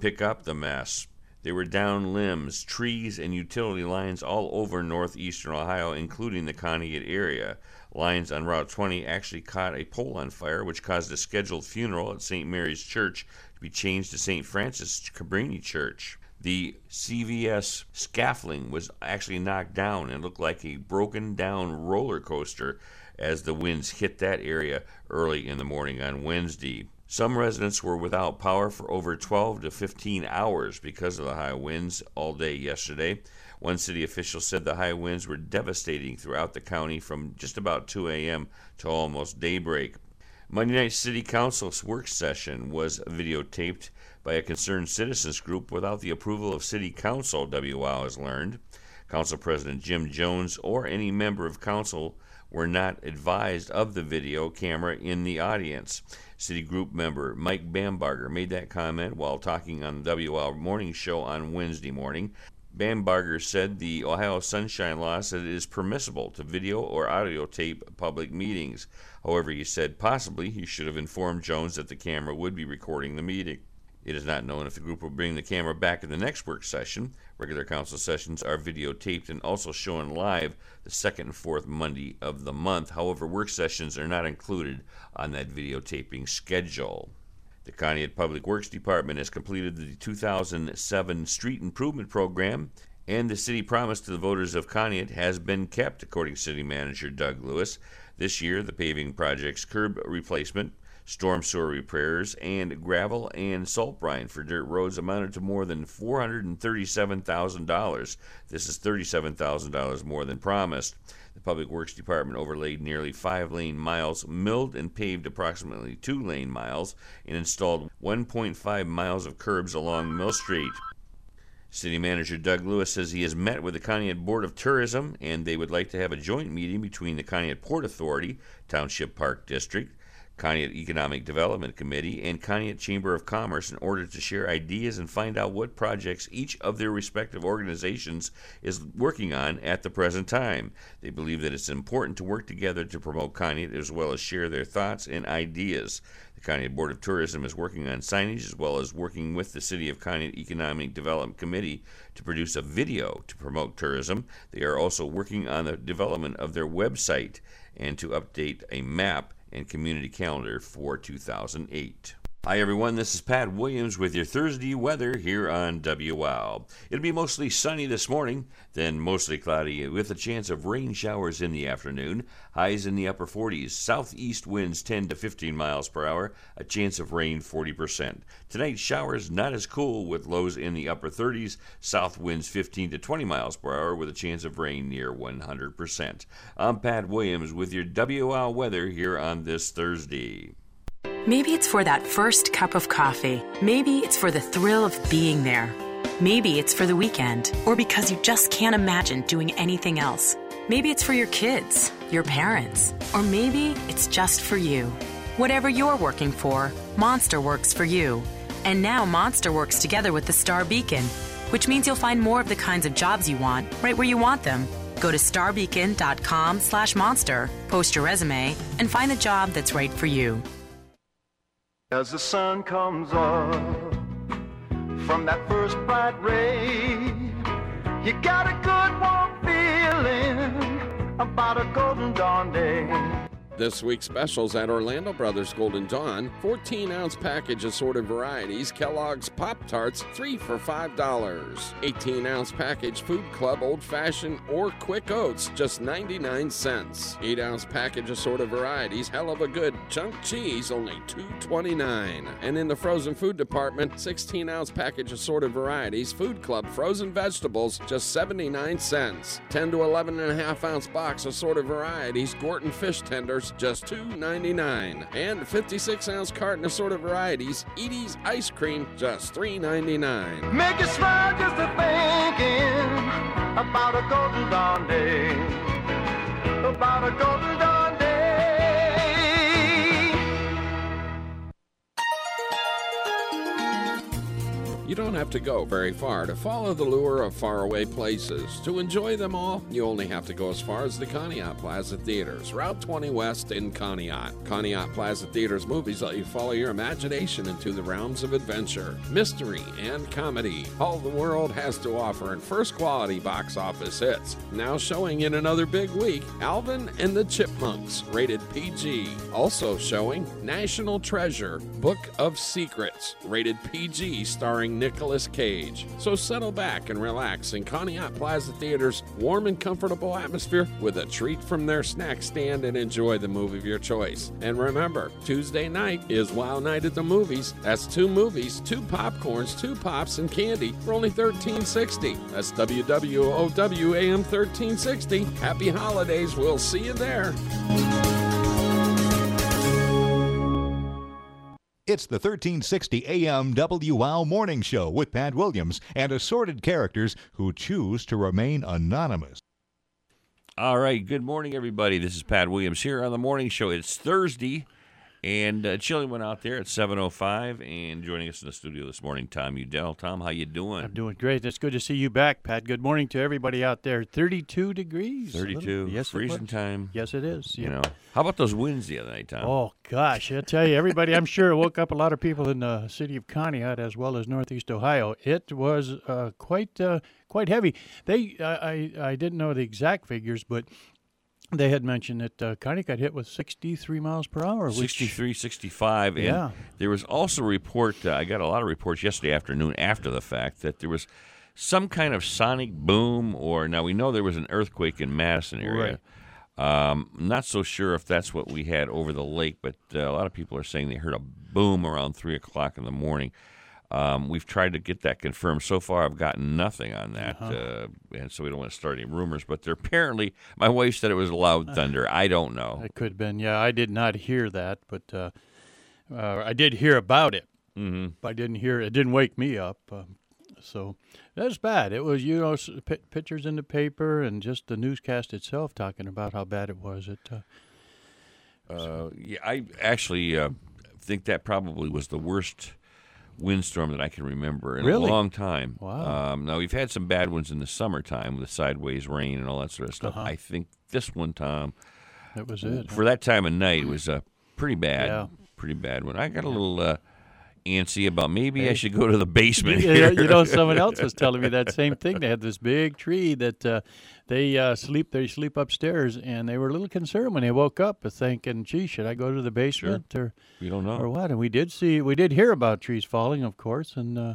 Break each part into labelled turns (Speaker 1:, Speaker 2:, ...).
Speaker 1: pick up the mess. They were down limbs, trees, and utility lines all over northeastern Ohio, including the Conneaut area. Lines on Route 20 actually caught a pole on fire, which caused a scheduled funeral at St. Mary's Church to be changed to St. Frances Cabrini Church. The CVS scaffolding was actually knocked down and looked like a broken down roller coaster as the winds hit that area early in the morning on Wednesday. Some residents were without power for over 12 to 15 hours because of the high winds all day yesterday. One city official said the high winds were devastating throughout the county from just about 2 a.m. to almost daybreak. Monday night city council's work session was videotaped by a concerned citizens group without the approval of city council, WOW has learned. Council President Jim Jones or any member of council were not advised of the video camera in the audience. City group member Mike Bambarger made that comment while talking on the WOW morning show on Wednesday morning. Bambarger said the Ohio Sunshine Law said it is permissible to video or audio tape public meetings. However, he said possibly he should have informed Jones that the camera would be recording the meeting. It is not known if the group will bring the camera back in the next work session. Regular council sessions are videotaped and also shown live the second and fourth Monday of the month. However, work sessions are not included on that videotaping schedule. The Conneaut Public Works Department has completed the 2007 Street Improvement Program, and the city promise to the voters of Conneaut has been kept, according to City Manager Doug Lewis. This year, the paving project's curb replacement, Storm sewer repairs and gravel and salt brine for dirt roads amounted to more than $437,000. This is $37,000 more than promised. The Public Works Department overlaid nearly five lane miles, milled and paved approximately two lane miles, and installed 1.5 miles of curbs along Mill Street. City Manager Doug Lewis says he has met with the Conneaut Board of Tourism and they would like to have a joint meeting between the Conneaut Port Authority, Township Park District, Conneaut Economic Development Committee, and Conneaut Chamber of Commerce in order to share ideas and find out what projects each of their respective organizations is working on at the present time. They believe that it's important to work together to promote Conneaut as well as share their thoughts and ideas. The Conneaut Board of Tourism is working on signage as well as working with the City of Conneaut Economic Development Committee to produce a video to promote tourism. They are also working on the development of their website and to update a map and community calendar for 2008. Hi everyone, this is Pat Williams with your Thursday weather here on WOW. It'll be mostly sunny this morning, then mostly cloudy with a chance of rain showers in the afternoon. Highs in the upper 40s, southeast winds 10 to 15 miles per hour, a chance of rain 40%. Tonight showers not as cool with lows in the upper 30s, south winds 15 to 20 miles per hour with a chance of rain near 100%. I'm Pat Williams with your WOW weather here on this Thursday.
Speaker 2: Maybe it's for that first cup of coffee. Maybe it's for the thrill of being there. Maybe it's for the weekend, or because you just can't imagine doing anything else. Maybe it's for your kids, your parents, or maybe it's just for you. Whatever you're working for, Monster works for you. And now Monster works together with the Star Beacon, which means you'll find more of the kinds of jobs you want right where you want them. Go to starbeacon.com/monster, post your resume, and find the job that's right for you.
Speaker 3: As the sun comes up from that first bright ray, you got a good warm feeling about a golden dawn day.
Speaker 4: This week's specials at Orlando Brothers Golden Dawn 14 ounce package assorted varieties, Kellogg's Pop Tarts, 3 for $5. 18 ounce package Food Club Old Fashioned or Quick Oats, just 99 cents. 8 ounce package assorted varieties, Heluva Good Chunk Cheese, only $2.29. And in the frozen food department, 16 ounce package assorted varieties, Food Club Frozen Vegetables, just 79 cents. 10 to 11 and a half ounce box assorted varieties, Gorton Fish Tenders, just $2.99. And 56 ounce carton assorted varieties, Edy's ice cream, just $3.99.
Speaker 3: Make you smile just thinking about a golden dawn day. About a golden dawn
Speaker 4: don't have to go very far to follow the lure of faraway places. To enjoy them all, you only have to go as far as the Conneaut Plaza Theaters, Route 20 West in Conneaut. Conneaut Plaza Theaters movies let you follow your imagination into the realms of adventure, mystery, and comedy. All the world has to offer in first quality box office hits. Now showing in another big week, Alvin and the Chipmunks, rated PG. Also showing National Treasure, Book of Secrets, rated PG, starring Nicolas Cage. So settle back and relax in Conneaut Plaza Theater's warm and comfortable atmosphere with a treat from their snack stand and enjoy the movie of your choice. And remember, Tuesday night is Wild Night at the Movies. That's two movies, two popcorns, two pops, and candy for only $13.60. That's WWOW AM 1360. Happy holidays. We'll see you there.
Speaker 5: It's the 1360 AM WOW Morning Show with Pat Williams and assorted characters who choose to remain anonymous.
Speaker 1: All right. Good morning, everybody. This is Pat Williams here on the morning show. It's Thursday, and uh, Chili went out there at 7:05, and joining us in the studio this morning, Tom Udell. Tom, how you doing?
Speaker 6: I'm doing great. It's good to see you back, Pat. Good morning to everybody out there. 32 degrees. a little-
Speaker 1: 32.
Speaker 6: Yes,
Speaker 1: freezing time.
Speaker 6: Yes, it is.
Speaker 1: You
Speaker 6: Yeah.
Speaker 1: know. How about those winds the other night, Tom?
Speaker 6: Oh gosh, I tell you, everybody. I'm sure it woke up a lot of people in the city of Conneaut as well as Northeast Ohio. It was uh, quite uh, quite heavy. They, I, I, I didn't know the exact figures, but they had mentioned that uh, Conneaut got hit with 63 miles per hour. Which,
Speaker 1: 63, 65. And
Speaker 6: Yeah.
Speaker 1: there was also a report, uh, I got a lot of reports yesterday afternoon after the fact, that there was some kind of sonic boom, or now we know there was an earthquake in Madison area. Um, not so sure if that's what we had over the lake, but uh, a lot of people are saying they heard a boom around 3 o'clock in the morning. Um, we've tried to get that confirmed. So far, I've gotten nothing on that,
Speaker 6: Uh-huh.
Speaker 1: uh, and so we don't want to start any rumors. But there apparently, my wife said it was loud thunder. I don't know.
Speaker 6: It could have been. Yeah, I did not hear that, but uh, uh, I did hear about it.
Speaker 1: Mm-hmm.
Speaker 6: But I didn't hear it. Didn't wake me up. Um, so that's bad. It was you know pi pictures in the paper and just the newscast itself talking about how bad it was. It uh,
Speaker 1: Uh, yeah, I actually uh, think that probably was the worst windstorm that I can remember in
Speaker 6: Really?
Speaker 1: a long time.
Speaker 6: Wow.
Speaker 1: Um, now we've had some bad ones in the summertime with sideways rain and all that sort of stuff.
Speaker 6: Uh-huh.
Speaker 1: I think this one, Tom,
Speaker 6: that was it.
Speaker 1: for that time of night, it was a pretty bad,
Speaker 6: Yeah.
Speaker 1: pretty bad one. I got a little uh, antsy about maybe I should go to the basement.
Speaker 6: Yeah,
Speaker 1: here.
Speaker 6: you know, someone else was telling me that same thing. They had this big tree that uh, they uh, sleep. They sleep upstairs, and they were a little concerned when they woke up, thinking, "Gee, should I go to the basement or
Speaker 1: we don't know.
Speaker 6: or what?" And we did see, we did hear about trees falling, of course, and uh,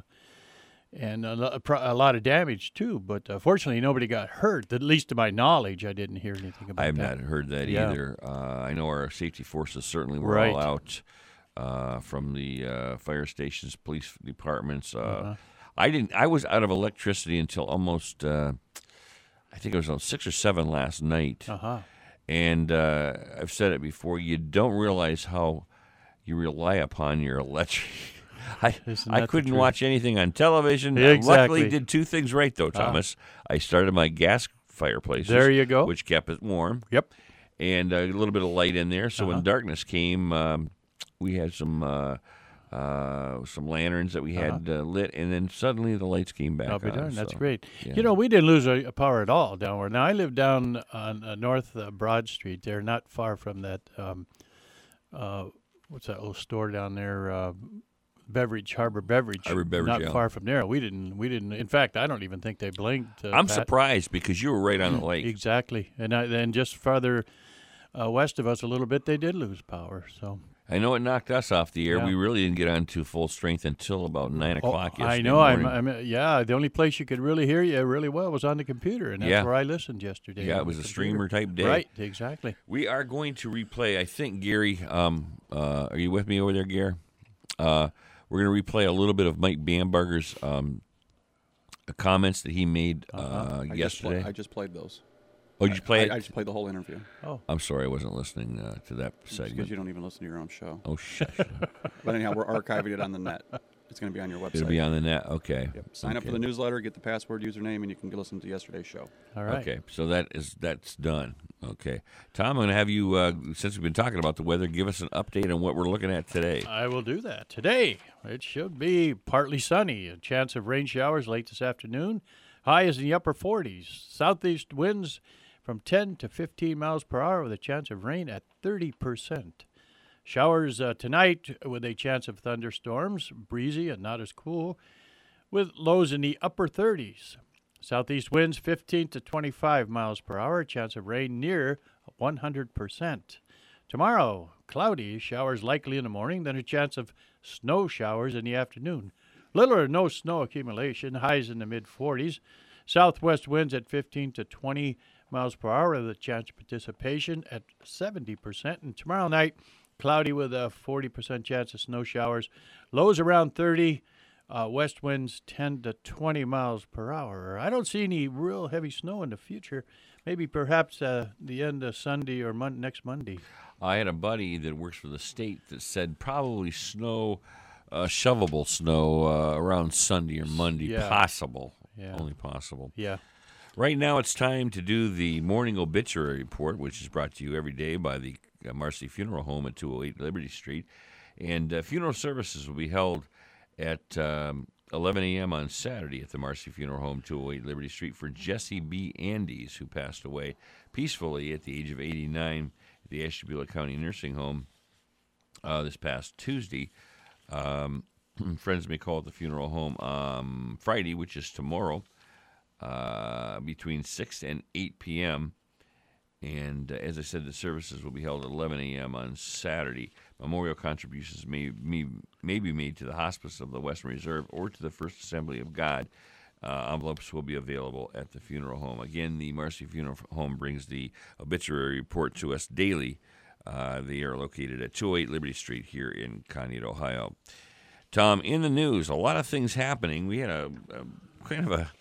Speaker 6: and a, a lot of damage too. But uh, fortunately, nobody got hurt. At least to my knowledge, I didn't hear anything about
Speaker 1: I have
Speaker 6: that.
Speaker 1: not heard that
Speaker 6: Yeah.
Speaker 1: either. Uh, I know our safety forces certainly were
Speaker 6: Right.
Speaker 1: all out uh, from the uh, fire stations, police departments. Uh,
Speaker 6: Uh-huh.
Speaker 1: I didn't. I was out of electricity until almost. Uh, I think it was on six or seven last night,
Speaker 6: Uh huh.
Speaker 1: and uh, I've said it before. You don't realize how you rely upon your electric. I, I couldn't watch anything on television.
Speaker 6: Yeah,
Speaker 1: I. Luckily, did two things right though, Thomas. I started my gas fireplace.
Speaker 6: There you go.
Speaker 1: Which kept it warm
Speaker 6: Yep.
Speaker 1: and a little bit of light in there. So
Speaker 6: Uh-huh.
Speaker 1: when darkness came, um, we had some uh, uh, some lanterns that we had uh lit, and then suddenly the lights came back
Speaker 6: I'll be
Speaker 1: on.
Speaker 6: darned. That's
Speaker 1: so,
Speaker 6: great.
Speaker 1: yeah.
Speaker 6: You know, we didn't lose a, power at all down where. Now I live down on uh, North uh, Broad Street. They're not far from that. Um, uh, what's that little store down there? Uh, Beverage Harbor Beverage.
Speaker 1: Harbor Beverage,
Speaker 6: Not
Speaker 1: yeah.
Speaker 6: far from there. We didn't. We didn't. In fact, I don't even think they blinked. Uh,
Speaker 1: I'm
Speaker 6: Pat.
Speaker 1: surprised because you were right on the lake.
Speaker 6: Exactly, and then just farther uh, west of us a little bit, they did lose power. So
Speaker 1: I know it knocked us off the air.
Speaker 6: Yeah.
Speaker 1: We really didn't get on to full strength until about nine o'clock yesterday
Speaker 6: I know. I'm. I'm. Yeah, the only place you could really hear you really well was on the computer, and that's
Speaker 1: Yeah.
Speaker 6: where I listened yesterday.
Speaker 1: Yeah, it was a
Speaker 6: computer.
Speaker 1: streamer type day.
Speaker 6: Right. Exactly.
Speaker 1: We are going to replay. I think Gary. Um, uh, are you with me over there, Gary? Uh, we're going to replay a little bit of Mike Bamberger's um, comments that he made uh,
Speaker 6: Uh-huh.
Speaker 7: I just,
Speaker 1: yesterday.
Speaker 7: I just played those.
Speaker 1: Oh, did you play
Speaker 7: I,
Speaker 1: it?
Speaker 7: I just played the whole interview.
Speaker 1: Oh, I'm sorry, I wasn't listening uh, to that segment.
Speaker 7: Because
Speaker 1: segment.
Speaker 7: you don't even listen to your own show.
Speaker 1: Oh, shush.
Speaker 7: But anyhow, we're archiving it on the net. It's going to be on your website.
Speaker 1: It'll be on the net. Okay.
Speaker 7: Yep. Sign up for the newsletter, get the password, username, and you can listen to yesterday's show.
Speaker 6: All right.
Speaker 1: Okay, so that is that's done. Okay, Tom, I'm going to have you uh, since we've been talking about the weather, give us an update on what we're looking at today.
Speaker 6: I will do that. Today, it should be partly sunny. A chance of rain showers late this afternoon. High is in the upper 40s. Southeast winds from 10 to 15 miles per hour with a chance of rain at 30%. Showers uh, tonight with a chance of thunderstorms, breezy and not as cool, with lows in the upper 30s. Southeast winds 15 to 25 miles per hour, chance of rain near 100%. Tomorrow, cloudy, showers likely in the morning, then a chance of snow showers in the afternoon. Little or no snow accumulation, highs in the mid 40s. Southwest winds at 15 to 20 miles per hour, with a chance of participation at 70%. And tomorrow night, cloudy with a 40% chance of snow showers. Lows around 30. Uh, west winds 10 to 20 miles per hour. I don't see any real heavy snow in the future. Maybe perhaps uh, the end of Sunday or mon- next Monday.
Speaker 1: I had a buddy that works for the state that said probably snow, uh, shovelable snow uh, around Sunday or Monday,
Speaker 6: Yeah.
Speaker 1: possible,
Speaker 6: Yeah.
Speaker 1: only possible.
Speaker 6: Yeah.
Speaker 1: Right now, it's time to do the morning obituary report, which is brought to you every day by the uh, Marcy Funeral Home at 208 Liberty Street. And uh, funeral services will be held at um, 11 a.m. on Saturday at the Marcy Funeral Home, 208 Liberty Street, for Jesse B. Andes, who passed away peacefully at the age of 89 at the Ashtabula County Nursing Home uh, this past Tuesday. Um, friends may call at the funeral home um, Friday, which is tomorrow, uh, between 6 and 8 p.m. And uh, as I said, the services will be held at 11 a.m. on Saturday. Memorial contributions may, may, may be made to the Hospice of the Western Reserve or to the First Assembly of God. Uh, envelopes will be available at the funeral home. Again, the Marcy Funeral Home brings the obituary report to us daily. Uh, they are located at 208 Liberty Street here in Conneaut, Ohio. Tom, in the news, a lot of things happening. We had a, a kind of a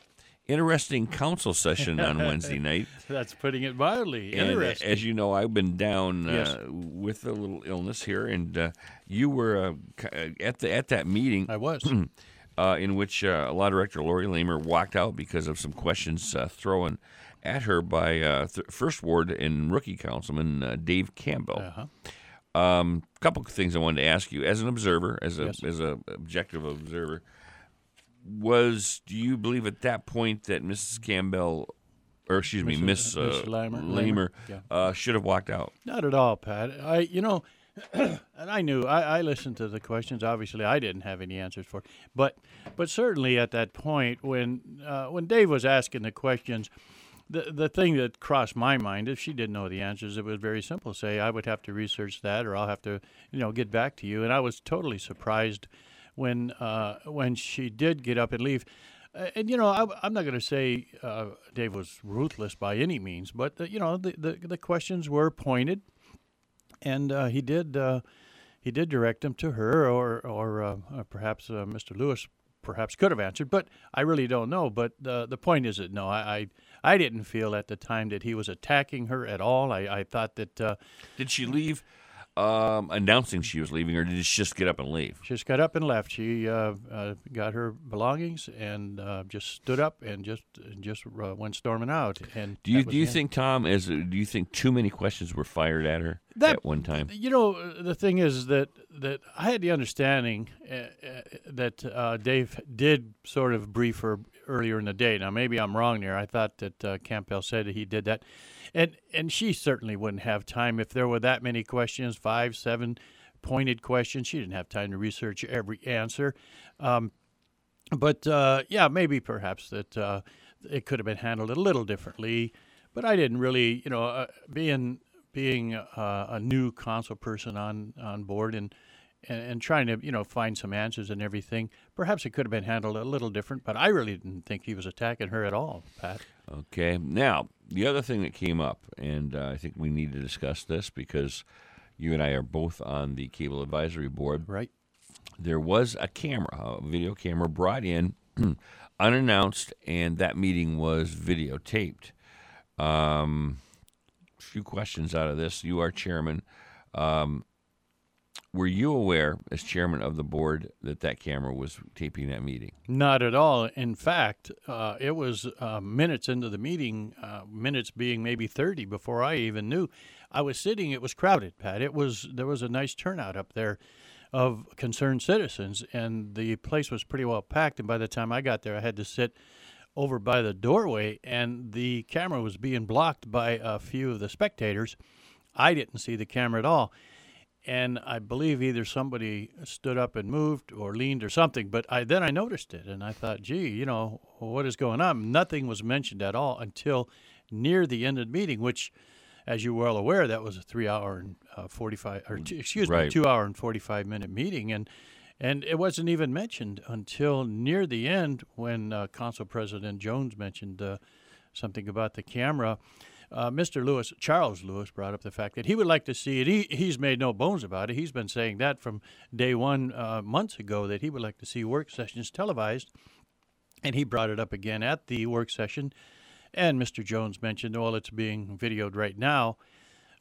Speaker 1: interesting council session on Wednesday night.
Speaker 6: That's putting it mildly.
Speaker 1: And uh,
Speaker 6: Interesting.
Speaker 1: as you know, I've been down uh, with a little illness here, and uh, you were uh, at the at that meeting.
Speaker 6: I was.
Speaker 1: uh, in which uh, Law Director Lori Lamer walked out because of some questions uh, thrown at her by uh, th- First Ward and Rookie Councilman uh, Dave Campbell.
Speaker 6: Uh-huh.
Speaker 1: Um, couple of things I wanted to ask you, as an observer, as a
Speaker 6: Yes.
Speaker 1: as a objective observer, was do you believe at that point that Mrs. Campbell, or excuse me,
Speaker 6: Mrs.
Speaker 1: Miss uh,
Speaker 6: Miss Lamer-
Speaker 1: Lamer, uh, should have walked out?
Speaker 6: Not at all, Pat. I, you know, and I knew I, I listened to the questions. Obviously, I didn't have any answers for, it. but but certainly at that point when uh, when Dave was asking the questions, the the thing that crossed my mind, if she didn't know the answers, it was very simple. Say I would have to research that, or I'll have to you know get back to you. And I was totally surprised when uh, when she did get up and leave. Uh, And you know, I, I'm not going to say uh, Dave was ruthless by any means, but you know, the, the the questions were pointed, and uh, he did uh, he did direct them to her, or or uh, uh, perhaps uh, Mr. Lewis perhaps could have answered, but I really don't know. But the the point is that no, I, I I didn't feel at the time that he was attacking her at all. I, I thought that uh,
Speaker 1: Did she leave um, announcing she was leaving, or did she just get up and leave?
Speaker 6: she just got up and left. She uh, uh, got her belongings and uh, just stood up and just just uh, went storming out. And
Speaker 1: Do you do you think Tom as do you think too many questions were fired at her
Speaker 6: That-
Speaker 1: at one time?
Speaker 6: You know, uh, the thing is that that I had the understanding uh, uh, that uh, Dave did sort of brief her earlier in the day. Now, maybe I'm wrong there. I thought that uh, Campbell said that he did that, and and she certainly wouldn't have time if there were that many questions, five, seven pointed questions. She didn't have time to research every answer. Um, but uh, yeah, maybe perhaps that uh, it could have been handled a little differently. But I didn't really, you know, uh, being being uh, a new council person on on board and, and and trying to you know find some answers and everything. Perhaps it could have been handled a little different. But I really didn't think he was attacking her at all, Pat.
Speaker 1: Okay. Now the other thing that came up, and uh, I think we need to discuss this because you and I are both on the cable advisory board.
Speaker 6: Right.
Speaker 1: There was a camera, a video camera brought in unannounced, and that meeting was videotaped. Um, few questions out of this. You are chairman. Um, were you aware, as chairman of the board, that that camera was taping that meeting?
Speaker 6: Not at all. In fact, uh, it was uh, minutes into the meeting, uh, minutes being maybe 30 before I even knew. I was sitting, it was crowded, Pat. It was There was a nice turnout up there of concerned citizens, and the place was pretty well packed. And by the time I got there, I had to sit over by the doorway, and the camera was being blocked by a few of the spectators. I didn't see the camera at all and I believe either somebody stood up and moved or leaned or something. But I then I noticed it, and I thought, gee, you know, what is going on? Nothing was mentioned at all until near the end of the meeting, which, as you're well aware, that was a three-hour and uh, forty-five, or two, excuse
Speaker 1: Right.
Speaker 6: me, two-hour and forty-five minute meeting, and and it wasn't even mentioned until near the end when uh, Council President Jones mentioned uh, something about the camera. Uh, Mr. Lewis, Charles Lewis, brought up the fact that he would like to see it. He, he's made no bones about it. He's been saying that from day one uh, months ago that he would like to see work sessions televised. And he brought it up again at the work session. And Mr. Jones mentioned, well, it's being videoed right now,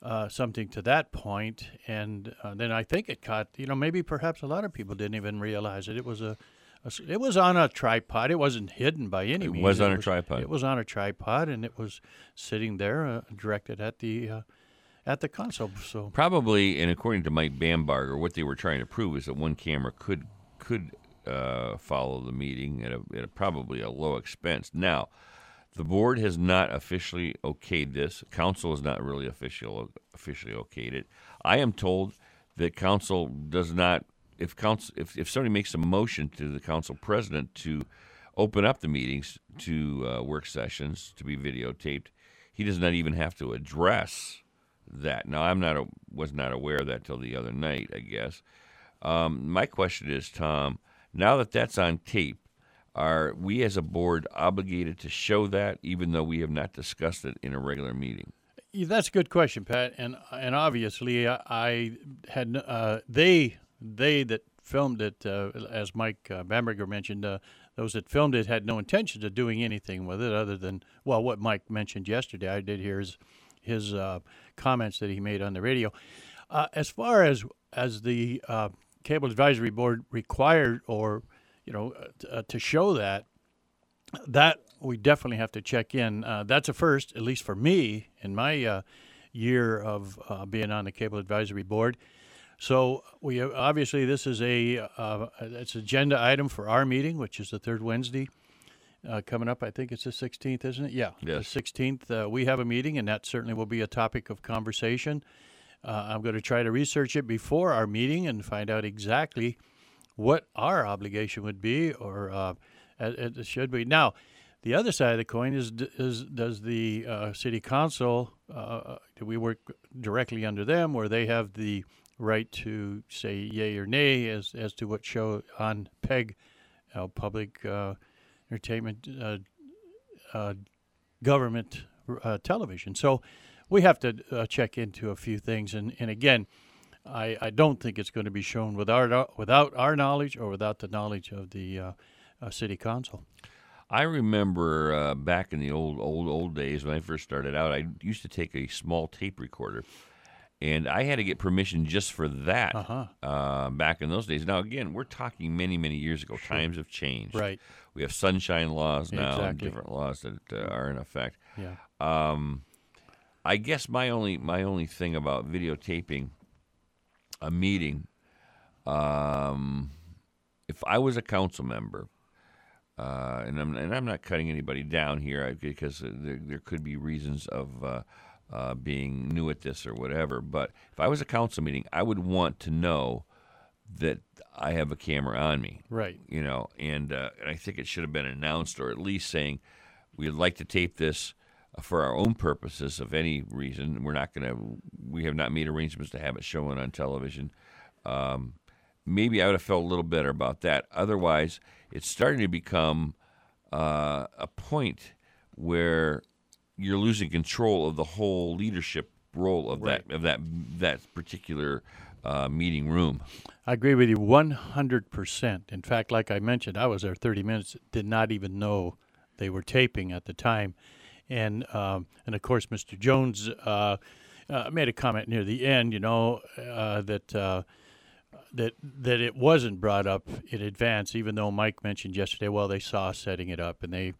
Speaker 6: uh, something to that point. And uh, then I think it caught, you know, maybe perhaps a lot of people didn't even realize it. It was a, it was on a tripod. It wasn't hidden by any
Speaker 1: It
Speaker 6: means.
Speaker 1: was on a tripod.
Speaker 6: It was on a tripod, and it was sitting there, uh, directed at the uh, at the console. So
Speaker 1: Probably, and according to Mike Bambarger, what they were trying to prove is that one camera could could uh, follow the meeting at, a, at a, probably a low expense. Now, the board has not officially okayed this. Council has not really official officially okayed it. I am told that council does not. If council, if, if somebody makes a motion to the council president to open up the meetings to uh, work sessions to be videotaped, he does not even have to address that. Now, I'm not a, was not aware of that till the other night. I guess. Um, my question is, Tom, now that that's on tape, are we as a board obligated to show that, even though we have not discussed it in a regular meeting?
Speaker 6: Yeah, that's a good question, Pat. And and obviously, I, I had uh, they they that filmed it, uh, as Mike uh, Bamberger mentioned, uh, those that filmed it had no intention of doing anything with it other than well, what Mike mentioned yesterday. I did hear his his uh, comments that he made on the radio. Uh, as far as as the uh, cable advisory board required or you know to show that that we definitely have to check in. That's a first, at least for me in my year of being on the cable advisory board. So we obviously this is a uh, it's agenda item for our meeting, which is the third Wednesday uh, coming up. I think it's the 16th, isn't it? Yeah,
Speaker 1: Yes.
Speaker 6: the 16th. Uh, we have a meeting, and that certainly will be a topic of conversation. Uh, I'm going to try to research it before our meeting and find out exactly what our obligation would be, or uh, it, it should be. Now, the other side of the coin is is does the uh, city council uh, do we work directly under them, where they have the right to say yay or nay as as to what show on PEG, uh, public uh, entertainment uh, uh, government uh, television. So we have to uh, check into a few things, and and again. I, I don't think it's going to be shown without our, without our knowledge or without the knowledge of the city council.
Speaker 1: I remember uh, back in the old, old, old days when I first started out, I used to take a small tape recorder, and I had to get permission just for that.
Speaker 6: Uh-huh.
Speaker 1: uh, back in those days. Now, again, we're talking many, many years ago. Times have changed.
Speaker 6: Right.
Speaker 1: We have sunshine laws now, and
Speaker 6: Exactly.
Speaker 1: different laws that uh, are in effect.
Speaker 6: Yeah.
Speaker 1: Um, I guess my only my only thing about videotaping a meeting, um, if I was a council member, uh, and I'm and I'm not cutting anybody down here because uh, there there could be reasons of uh, being new at this or whatever. But if I was a council meeting, I would want to know that I have a camera on me
Speaker 6: Right.
Speaker 1: you know, and, uh, and I think it should have been announced or at least saying we'd like to tape this uh, for our own purposes of any reason. We're not going to, we have not made arrangements to have it shown on television. Um, maybe I would have felt a little better about that. Otherwise, it's starting to become uh, a point where you're losing control of the whole leadership role of that of that that particular uh, meeting room.
Speaker 6: I agree with you 100%. In fact, like I mentioned, I was there 30 minutes, did not even know they were taping at the time. And, um, and of course, Mr. Jones uh, uh, made a comment near the end, you know, uh, that uh, that that it wasn't brought up in advance, even though Mike mentioned yesterday. Well, they saw setting it up, and they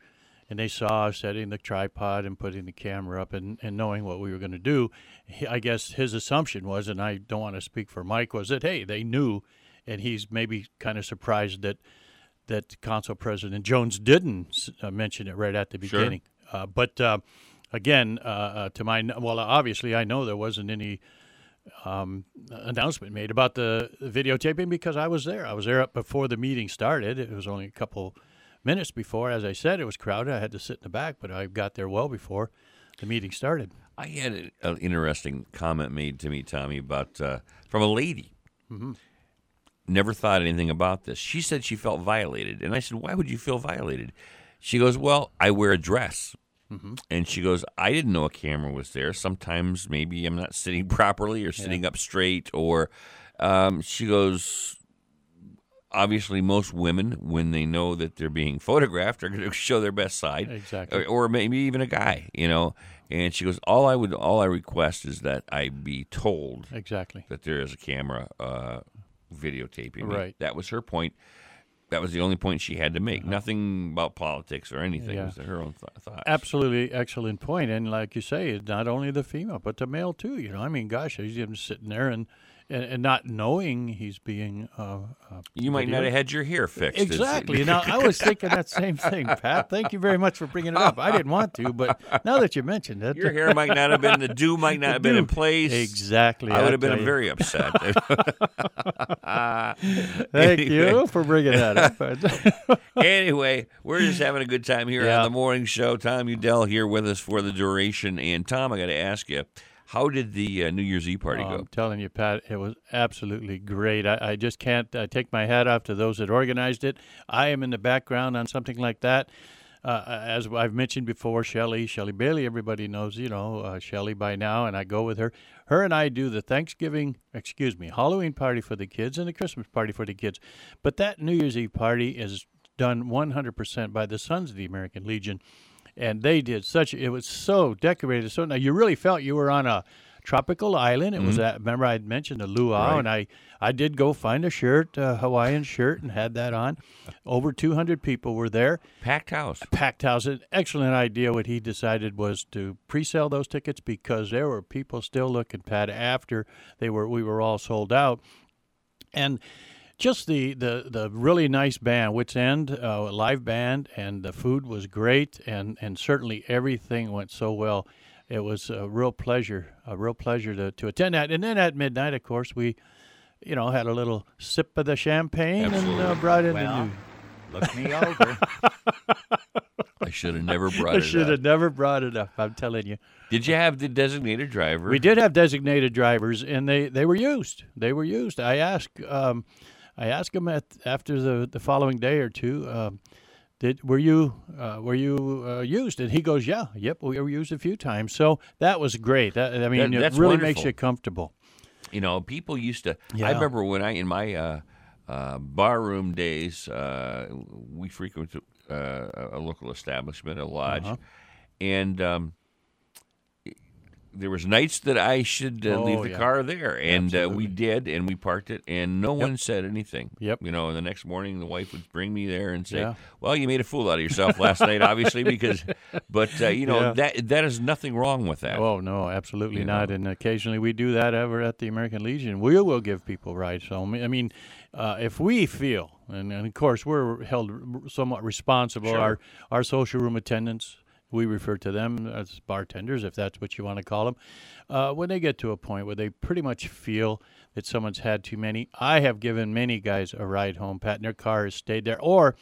Speaker 6: and they saw us setting the tripod and putting the camera up, and, and knowing what we were going to do. He, I guess his assumption was, and I don't want to speak for Mike, was that hey, they knew, and he's maybe kind of surprised that that Council President Jones didn't uh, mention it right at the
Speaker 1: Sure.
Speaker 6: beginning. Uh, but uh, again, uh, uh, to my well, obviously I know there wasn't any um, announcement made about the videotaping because I was there. I was there up before the meeting started. It was only a couple minutes before. As I said, it was crowded. I had to sit in the back, but I got there well before the meeting started.
Speaker 1: I had an interesting comment made to me, Tommy, about uh, from a lady. Never thought anything about this. She said she felt violated, and I said, "Why would you feel violated?" She goes, "Well, I wear a dress." And she goes, I didn't know a camera was there. Sometimes maybe I'm not sitting properly or sitting up straight. Or um, she goes, obviously, most women, when they know that they're being photographed, are going to show their best side.
Speaker 6: Exactly.
Speaker 1: Or, or maybe even a guy, you know. And she goes, all I would, all I request is that I be told
Speaker 6: Exactly.
Speaker 1: that there is a camera uh, videotaping. me.
Speaker 6: Right.
Speaker 1: That was her point. That was the only point she had to make. Nothing about politics or anything.
Speaker 6: Yeah.
Speaker 1: It was her own th- thoughts.
Speaker 6: Absolutely excellent point. And like you say, not only the female, but the male too. You know, I mean, gosh, he's even sitting there and, and, and not knowing he's being. Uh, uh,
Speaker 1: You might not have had your hair fixed.
Speaker 6: Exactly. now I was thinking that same thing, Pat. Thank you very much for bringing it up. I didn't want to, but now that you mentioned it,
Speaker 1: Your hair might not have been the dew might not have been in place.
Speaker 6: exactly.
Speaker 1: I
Speaker 6: I'll
Speaker 1: would have been
Speaker 6: you.
Speaker 1: very upset.
Speaker 6: Thank
Speaker 1: Anyway.
Speaker 6: you for bringing that up.
Speaker 1: anyway, we're just having a good time here
Speaker 6: Yeah.
Speaker 1: on the morning show. Tom Udell here with us for the duration. And Tom, I got to ask you, how did the uh, New Year's Eve party
Speaker 6: Oh,
Speaker 1: go?
Speaker 6: I'm telling you, Pat, it was absolutely great. I, I just can't uh, take my hat off to those that organized it. I am in the background on something like that. Uh, as I've mentioned before, Shelley, Shelley Bailey, everybody knows, you know, uh, Shelley by now, and I go with her. Her and I do the Thanksgiving, excuse me, Halloween party for the kids and the Christmas party for the kids. But that New Year's Eve party is done 100% by the Sons of the American Legion and they did such it was so decorated so now you really felt you were on a tropical island. It was mm-hmm. that remember i had mentioned the luau and i i did go find a shirt a hawaiian shirt and had that on. Over 200 people were there.
Speaker 1: Packed house.
Speaker 6: packed house. An excellent idea. What he decided was to pre-sell those tickets because there were people still looking pat after they were we were all sold out. And just the, the, the really nice band, Wits End, uh, live band, and the food was great, and, and certainly everything went so well. It was a real pleasure, a real pleasure to, to attend that. And then at midnight, of course, we, you know, had a little sip of the champagne and uh, brought in
Speaker 5: Well,
Speaker 6: the new.
Speaker 5: Look me over.
Speaker 1: I should have never brought
Speaker 6: I
Speaker 1: it
Speaker 6: should
Speaker 1: up.
Speaker 6: have never brought it up. I'm telling you.
Speaker 1: Did you have the designated driver?
Speaker 6: We did have designated drivers, and they, they were used. They were used. I asked um, I asked him at after the, the following day or two, um, did were you uh, were you uh, used? And he goes, yeah, yep, we were used a few times. So that was great. That, I mean,
Speaker 1: That-
Speaker 6: it really makes you comfortable.
Speaker 1: You know, people used to.
Speaker 6: Yeah.
Speaker 1: I remember when I in my uh, uh, barroom days, uh, we frequented uh, a local establishment, a lodge,
Speaker 6: Uh-huh.
Speaker 1: and um, there was nights that I should uh,
Speaker 6: Oh,
Speaker 1: leave the
Speaker 6: yeah.
Speaker 1: car there, and uh, we did, and we parked it, and no one said anything.
Speaker 6: Yep.
Speaker 1: You know, and the next morning the wife would bring me there and say,
Speaker 6: Yeah.
Speaker 1: "Well, you made a fool out of yourself last night, obviously, because." But uh, you know
Speaker 6: Yeah.
Speaker 1: that that is nothing wrong with that.
Speaker 6: Oh no, absolutely
Speaker 1: You
Speaker 6: not.
Speaker 1: know.
Speaker 6: And occasionally we do that ever at the American Legion. We will give people rides home. I mean, uh, if we feel, and, and of course we're held somewhat responsible.
Speaker 1: Sure.
Speaker 6: Our our social room attendants, we refer to them as bartenders, if that's what you want to call them. Uh, when they get to a point where they pretty much feel that someone's had too many, I have given many guys a ride home. Pat, and their car has stayed there, or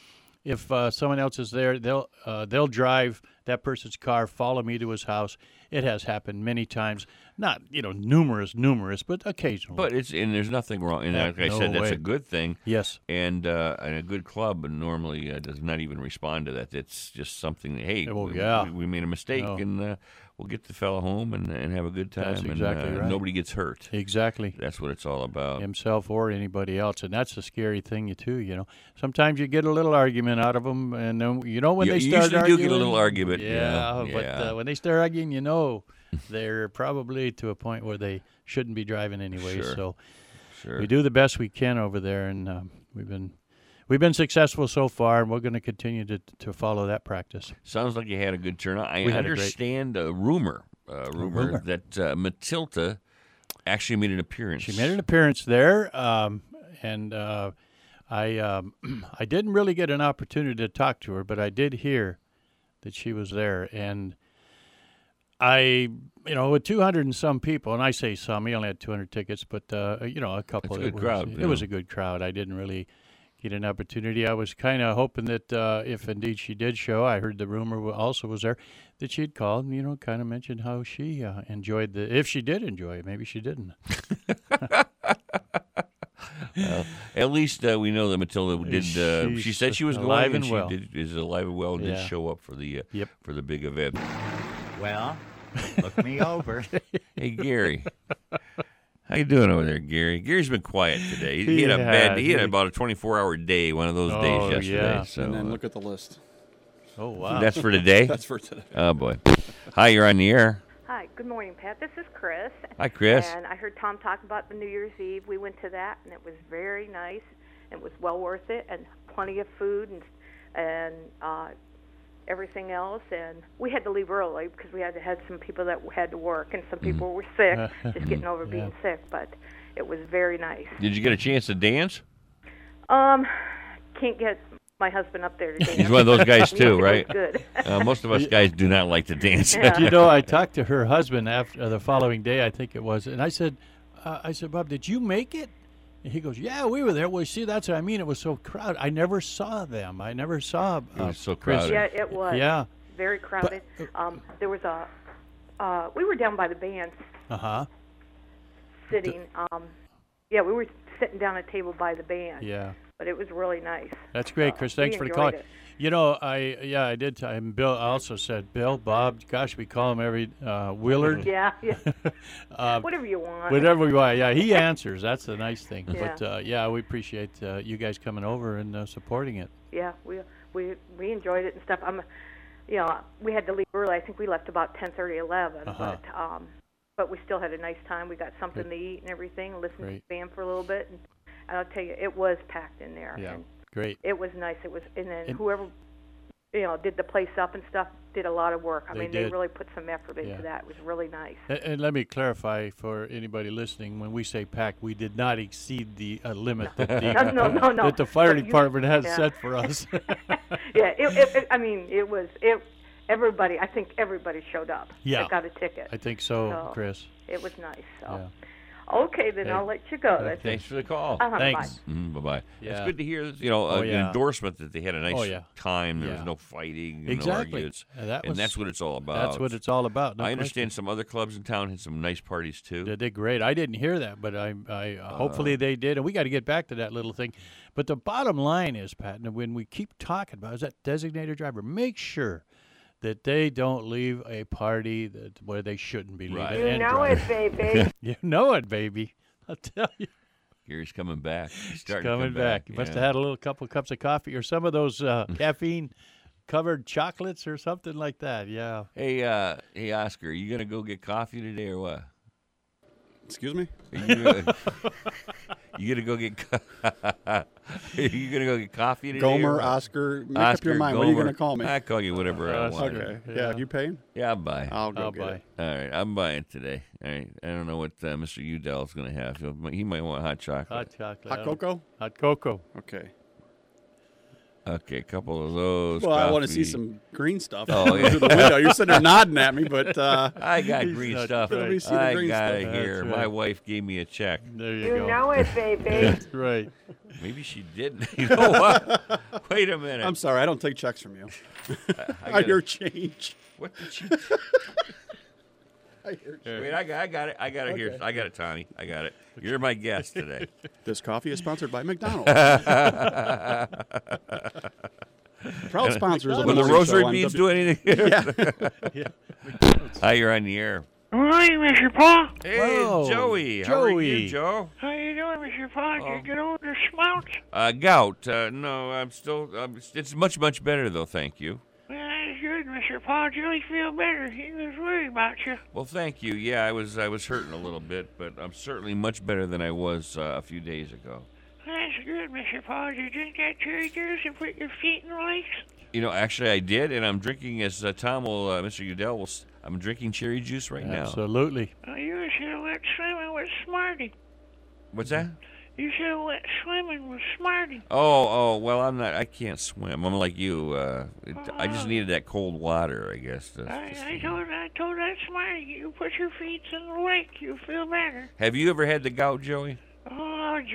Speaker 6: if uh, someone else is there, they'll uh, they'll drive that person's car, follow me to his house. It has happened many times, not you know numerous, numerous, but occasionally.
Speaker 1: But it's and there's nothing wrong. And like I
Speaker 6: no
Speaker 1: said, that's a good thing.
Speaker 6: yes,
Speaker 1: And uh, and a good club normally uh, does not even respond to that. It's just something. That, hey,
Speaker 6: Well,
Speaker 1: we,
Speaker 6: yeah.
Speaker 1: we, we made a mistake,
Speaker 6: No.
Speaker 1: and uh, we'll get the fellow home and, and have a good time.
Speaker 6: That's
Speaker 1: and
Speaker 6: exactly
Speaker 1: uh,
Speaker 6: right.
Speaker 1: nobody gets hurt.
Speaker 6: exactly.
Speaker 1: That's what it's all about.
Speaker 6: himself or anybody else, and that's the scary thing you too. You know, sometimes you get a little argument out of them, and then you know when
Speaker 1: You
Speaker 6: they start
Speaker 1: usually do get a little argument,
Speaker 6: Yeah,
Speaker 1: yeah,
Speaker 6: but
Speaker 1: yeah.
Speaker 6: Uh, when they start arguing, you know, they're probably to a point where they shouldn't be driving anyway.
Speaker 1: Sure.
Speaker 6: So,
Speaker 1: Sure.
Speaker 6: we do the best we can over there, and um, we've been we've been successful so far, and we're going to continue to to follow that practice.
Speaker 1: Sounds like you had a good turnout. I
Speaker 6: We had a great-
Speaker 1: understand a, rumor, a rumor,
Speaker 6: rumor.
Speaker 1: that uh, Matilda actually made an appearance.
Speaker 6: She made an appearance there, um, and uh, I um, I didn't really get an opportunity to talk to her, but I did hear that she was there, and I you know with 200 and some people, and I say some, he only had 200 tickets, but uh, you know a couple.
Speaker 1: That's a
Speaker 6: it
Speaker 1: good
Speaker 6: was,
Speaker 1: crowd,
Speaker 6: It
Speaker 1: yeah.
Speaker 6: was a good crowd. I didn't really get an opportunity. I was kind of hoping that uh, if indeed she did show, I heard the rumor also was there that she'd called and you know kind of mentioned how she uh, enjoyed the if she did enjoy it. Maybe she didn't.
Speaker 1: At least uh, we know that Matilda did. Uh, she said she was
Speaker 6: alive
Speaker 1: going,
Speaker 6: and
Speaker 1: she
Speaker 6: well.
Speaker 1: did, is alive and well. and Did show up for the uh,
Speaker 6: Yep.
Speaker 1: for the big event.
Speaker 8: Well, look me over.
Speaker 1: Hey Gary, how you doing over there, Gary? Gary's been quiet today. He,
Speaker 6: He
Speaker 1: had a bad.
Speaker 6: has.
Speaker 1: He had about a 24 hour day. One of those
Speaker 6: Oh,
Speaker 1: days yesterday.
Speaker 6: yeah.
Speaker 1: So
Speaker 7: and then
Speaker 1: uh,
Speaker 7: look at the list.
Speaker 6: Oh wow!
Speaker 1: that's for today.
Speaker 7: That's for today.
Speaker 1: oh boy. Hi, you're on the air.
Speaker 9: Hi, good morning, Pat. This is Chris.
Speaker 1: Hi, Chris.
Speaker 9: And I heard Tom talk about the New Year's Eve. We went to that, and it was very nice. It was well worth it, and plenty of food and and uh, everything else. And we had to leave early because we had to had some people that had to work, and some people were sick, just getting over being sick. But it was very nice.
Speaker 1: Did you get a chance to dance?
Speaker 9: Um, can't get my husband up there today.
Speaker 1: He's one of those guys too, right?
Speaker 9: Good.
Speaker 1: Uh, most of us guys do not like to dance.
Speaker 9: Yeah.
Speaker 6: you know, I talked to her husband after the following day, I think it was, and I said, uh, I said, Bob, did you make it? And he goes, Yeah, we were there. Well, see, that's what I mean. It was so crowded. I never saw them. I never saw. Uh,
Speaker 1: It was so
Speaker 6: Chris-
Speaker 1: crowded.
Speaker 9: Yeah, it was.
Speaker 6: Yeah.
Speaker 9: Very crowded. um, there was a. Uh, we were down by the band
Speaker 6: Uh huh.
Speaker 9: sitting. Um, yeah, we were sitting down at a table by the band.
Speaker 6: Yeah.
Speaker 9: But it was really nice.
Speaker 6: That's great,
Speaker 9: Uh,
Speaker 6: Chris.
Speaker 9: we
Speaker 6: Thanks for the call.
Speaker 9: it.
Speaker 6: You know, I yeah, I did. Tell him. Bill also said, Bill, Bob. Gosh, we call him every uh, Willard.
Speaker 9: Yeah, yeah.
Speaker 6: Um,
Speaker 9: Whatever you want.
Speaker 6: Whatever we want. Yeah, he answers. That's the nice thing.
Speaker 9: Yeah.
Speaker 6: But uh, yeah, we appreciate uh, you guys coming over and uh, supporting it.
Speaker 9: Yeah, we we we enjoyed it and stuff. I'm, you know, we had to leave early. I think we left about ten thirty, eleven.
Speaker 6: Uh-huh.
Speaker 9: But um, but we still had a nice time. We got something to eat and everything. Listened to
Speaker 6: Great.
Speaker 9: the band for a little bit, and, and I'll tell you, it was packed in there.
Speaker 6: Yeah.
Speaker 9: And
Speaker 6: Great.
Speaker 9: it was nice. It was, and then
Speaker 6: And-
Speaker 9: whoever, you know, did the place up and stuff did a lot of work. I
Speaker 6: They
Speaker 9: mean,
Speaker 6: did.
Speaker 9: they really put some effort into
Speaker 6: Yeah.
Speaker 9: that. It was really nice.
Speaker 6: And, and let me clarify for anybody listening: when we say pack, we did not exceed the uh, limit that the
Speaker 9: No, no,
Speaker 6: that the fire
Speaker 9: you-
Speaker 6: department has
Speaker 9: yeah.
Speaker 6: set for us.
Speaker 9: yeah, it, it, it, I mean, it was it. Everybody, I think everybody showed up.
Speaker 6: Yeah.
Speaker 9: got a ticket.
Speaker 6: I think so,
Speaker 9: So,
Speaker 6: Chris.
Speaker 9: It was nice. So,
Speaker 6: Yeah.
Speaker 9: Okay, then
Speaker 6: Hey.
Speaker 9: I'll let you go. That's
Speaker 1: Thanks for the call.
Speaker 9: Uh-huh,
Speaker 6: Thanks.
Speaker 1: Mm, bye bye.
Speaker 6: Yeah.
Speaker 1: It's good to hear. You know,
Speaker 6: Oh,
Speaker 1: uh,
Speaker 6: yeah.
Speaker 1: an endorsement that they had a nice
Speaker 6: Oh, yeah.
Speaker 1: time. There
Speaker 6: Yeah.
Speaker 1: was no fighting, no
Speaker 6: Exactly.
Speaker 1: arguments,
Speaker 6: And that
Speaker 1: and that's what it's all about.
Speaker 6: That's what it's all about. no
Speaker 1: I
Speaker 6: question.
Speaker 1: understand some other clubs in town had some nice parties too.
Speaker 6: They did great. I didn't hear that, but I, I uh, hopefully they did, and we got to get back to that little thing. But the bottom line is, Pat, and when we keep talking about is that designated driver, make sure that they don't leave a party that where they shouldn't be leaving.
Speaker 1: Right.
Speaker 9: You
Speaker 6: and
Speaker 9: know
Speaker 6: driving.
Speaker 9: it, baby.
Speaker 6: You know it, baby. I'll tell you.
Speaker 1: Gary's coming back. He's
Speaker 6: It's
Speaker 1: starting to
Speaker 6: coming back.
Speaker 1: back.
Speaker 6: You must have had a little couple cups of coffee or some of those uh, caffeine covered chocolates or something like that. Yeah.
Speaker 1: Hey, uh, hey, Oscar, you gonna go get coffee today or what?
Speaker 7: Excuse me?
Speaker 1: Are you gonna, go get? Co- you gonna go get coffee today?
Speaker 7: Gomer,
Speaker 1: what?
Speaker 7: Oscar, make
Speaker 1: Oscar,
Speaker 7: up your mind. What are you going to call me?
Speaker 1: I call you whatever I want.
Speaker 7: okay.
Speaker 6: Yeah.
Speaker 7: Yeah. you paying?
Speaker 1: Yeah, I'm buying.
Speaker 7: I'll go
Speaker 6: I'll
Speaker 7: get
Speaker 6: buy.
Speaker 7: it.
Speaker 1: All right, I'm buying today. All right, I don't know what uh, Mr. Udell's gonna have. He'll, he might want hot chocolate.
Speaker 6: Hot chocolate.
Speaker 7: Hot cocoa?
Speaker 6: Hot cocoa.
Speaker 7: Okay.
Speaker 1: Okay, a couple of those.
Speaker 7: Well, I want to see some green stuff
Speaker 1: Oh, yeah.
Speaker 7: through the window. You're sitting there nodding at me, but uh,
Speaker 1: I got green stuff.
Speaker 6: right. Let me
Speaker 7: see the
Speaker 1: I
Speaker 7: green
Speaker 1: got
Speaker 7: stuff.
Speaker 1: it here.
Speaker 6: That's
Speaker 1: My wife gave me a check.
Speaker 6: There you,
Speaker 9: You
Speaker 6: go.
Speaker 9: know it, baby.
Speaker 6: That's right.
Speaker 1: Maybe she didn't. You know what? Wait a minute.
Speaker 7: I'm sorry. I don't take checks from you.
Speaker 1: I
Speaker 7: I
Speaker 1: gotta-
Speaker 7: hear change.
Speaker 1: What did she?
Speaker 7: I hear change.
Speaker 1: Wait, I got, I got it. I got it here. I got it, Tommy. I got it. You're my guest today.
Speaker 7: This coffee is sponsored by McDonald's. Proud sponsors of
Speaker 1: Will the
Speaker 7: morning
Speaker 1: rosary
Speaker 7: show on
Speaker 1: beads
Speaker 7: W-
Speaker 1: do anything?
Speaker 7: Yeah.
Speaker 1: Hi, you're on the air.
Speaker 10: Hi, Mr. Paul.
Speaker 1: Hey,
Speaker 6: Whoa,
Speaker 1: Joey. How are you,
Speaker 6: Joey.
Speaker 1: Joe?
Speaker 10: How you doing, Mr. Paul?
Speaker 1: Oh.
Speaker 10: You get over the smouts?
Speaker 1: Uh, gout. Uh, no, I'm still. Um, it's- it's much, much better though. Thank you.
Speaker 10: Well, that's good good, Mr. Paul. Joey feel better. He was worried about you.
Speaker 1: Well, thank you. Yeah, I was I was hurting a little bit, but I'm certainly much better than I was uh, a few days ago.
Speaker 10: That's good, Mr. Paul. Did you drink that cherry juice and put your feet in the lakes?
Speaker 1: You know, actually, I did, and I'm drinking as uh, Tom will, uh, Mr. Udell will. I'm drinking cherry juice right now.
Speaker 6: Absolutely.
Speaker 10: Oh, you should have went swimming with Smarty.
Speaker 1: What's that?
Speaker 10: You should have went swimming with Smarty.
Speaker 1: Oh, oh, well, I'm not. I can't swim. I'm like you. Uh, it, I just needed that cold water, I guess. To, to
Speaker 10: I, I told I told that Smarty, you put your feet in the lake, you feel better.
Speaker 1: Have you ever had the gout, Joey?
Speaker 10: Oh,